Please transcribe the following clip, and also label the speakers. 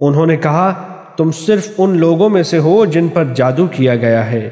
Speaker 1: انہوں نے کہا، تم صرف ان لوگوں میں سے ہو جن پر جادو کیا گیا ہے۔